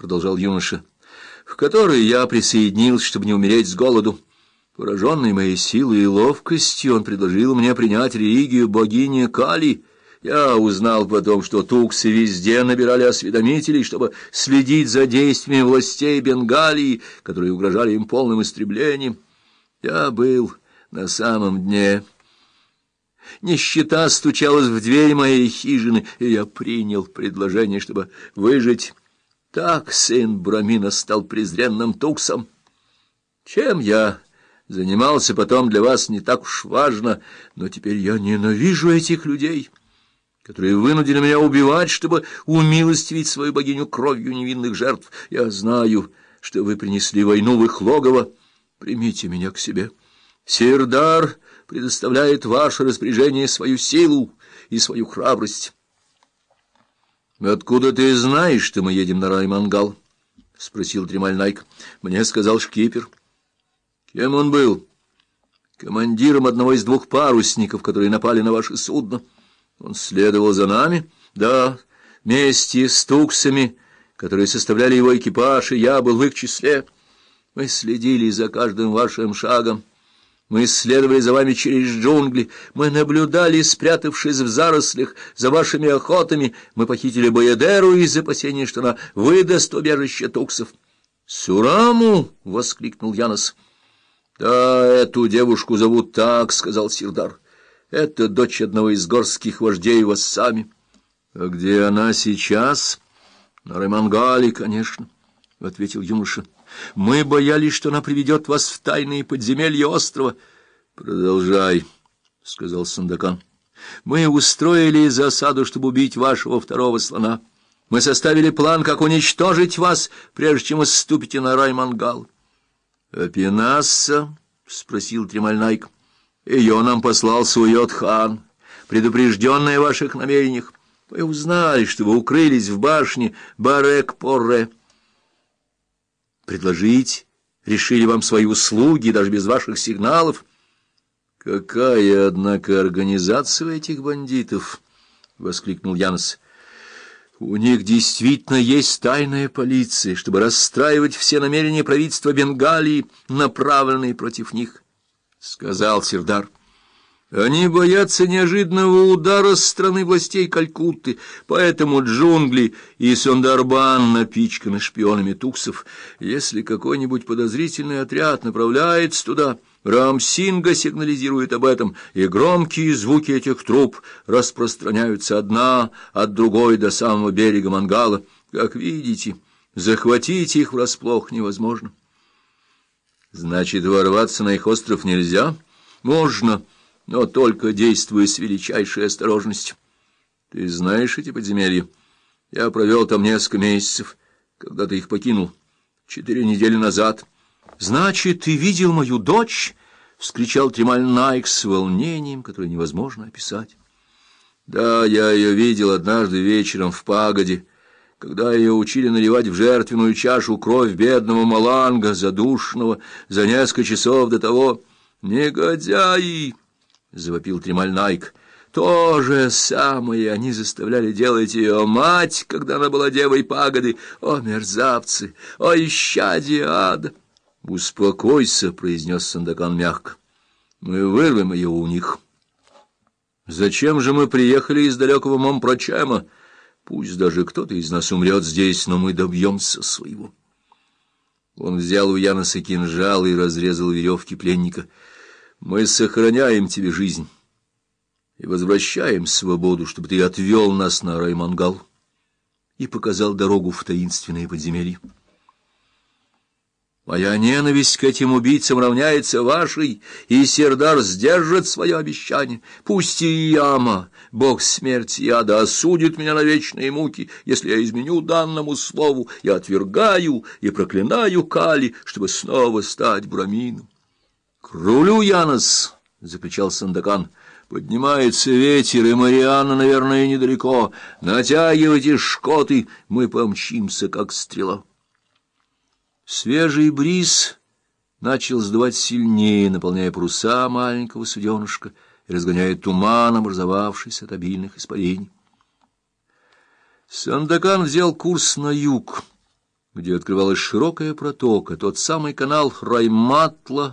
продолжал юноша, — в который я присоединился, чтобы не умереть с голоду. Пораженный моей силой и ловкостью, он предложил мне принять религию богини Кали. Я узнал потом, что туксы везде набирали осведомителей, чтобы следить за действиями властей Бенгалии, которые угрожали им полным истреблением. Я был на самом дне. Нищета стучалась в дверь моей хижины, и я принял предложение, чтобы выжить. Так сын Брамина стал презренным туксом. Чем я занимался потом для вас не так уж важно, но теперь я ненавижу этих людей, которые вынудили меня убивать, чтобы умилостивить свою богиню кровью невинных жертв. Я знаю, что вы принесли войну в их логово. Примите меня к себе. Сирдар предоставляет ваше распоряжение свою силу и свою храбрость. — Откуда ты знаешь, что мы едем на Раймангал? — спросил Тремаль Найк. — Мне сказал шкипер. — Кем он был? — Командиром одного из двух парусников, которые напали на ваше судно. Он следовал за нами? — Да, вместе с туксами, которые составляли его экипаж, и я был в их числе. Мы следили за каждым вашим шагом. — мы исследовали за вами через джунгли, мы наблюдали, спрятавшись в зарослях, за вашими охотами, мы похитили Боядеру из опасения, что она выдаст убежище туксов. «Сураму!» — воскликнул Янос. «Да, эту девушку зовут так», — сказал Сирдар. «Это дочь одного из горских вождей Вассами». «А где она сейчас?» «На Ремангале, конечно», — ответил юноша. Мы боялись, что она приведет вас в тайные подземелья острова. — Продолжай, — сказал Сандакан. — Мы устроили засаду, чтобы убить вашего второго слона. Мы составили план, как уничтожить вас, прежде чем вы ступите на Раймангал. — А Пенасса? — спросил Тремальнайк. — Ее нам послал Суйот-хан, предупрежденный о ваших намерениях. Вы узнали, что вы укрылись в башне Барек-Порре предложить, решили вам свои услуги даже без ваших сигналов. Какая, однако, организация этих бандитов, воскликнул Янс. У них действительно есть тайная полиция, чтобы расстраивать все намерения правительства Бенгалии, направленные против них, сказал Сирдар. Они боятся неожиданного удара с стороны властей Калькутты, поэтому джунгли и Сондарбан напичканы шпионами туксов. Если какой-нибудь подозрительный отряд направляется туда, Рамсинга сигнализирует об этом, и громкие звуки этих труб распространяются одна от другой до самого берега Мангала. Как видите, захватить их врасплох невозможно. Значит, ворваться на их остров нельзя? Можно но только действуя с величайшей осторожностью. Ты знаешь эти подземелья? Я провел там несколько месяцев, когда ты их покинул, четыре недели назад. Значит, ты видел мою дочь? — вскричал Тремаль Найк с волнением, которое невозможно описать. Да, я ее видел однажды вечером в пагоде, когда ее учили наливать в жертвенную чашу кровь бедного маланга, задушенного за несколько часов до того. Негодяи! — завопил Тремаль Найк. То же самое они заставляли делать ее мать, когда она была девой пагоды. О, мерзавцы! О, исчадие ада! — Успокойся, — произнес Сандакан мягко. — Мы вырвем ее у них. — Зачем же мы приехали из далекого Момпрочема? Пусть даже кто-то из нас умрет здесь, но мы добьемся своего. Он взял у Яноса кинжал и разрезал веревки пленника — мы сохраняем тебе жизнь и возвращаем свободу, чтобы ты отвел нас на Раймангал и показал дорогу в таинственные подземелья. Моя ненависть к этим убийцам равняется вашей, и Сердар сдержит свое обещание. Пусть и Яма, бог смерти и ада, осудит меня на вечные муки, если я изменю данному слову, я отвергаю и проклинаю Кали, чтобы снова стать брамином. — Рулю, Янос! — закричал Сандакан. — Поднимается ветер, и Марианна, наверное, недалеко. Натягивайте шкоты, мы помчимся, как стрела. Свежий бриз начал сдувать сильнее, наполняя паруса маленького суденышка и разгоняя туман, образовавшийся от обильных испарений. Сандакан взял курс на юг, где открывалась широкая протока, тот самый канал Райматла,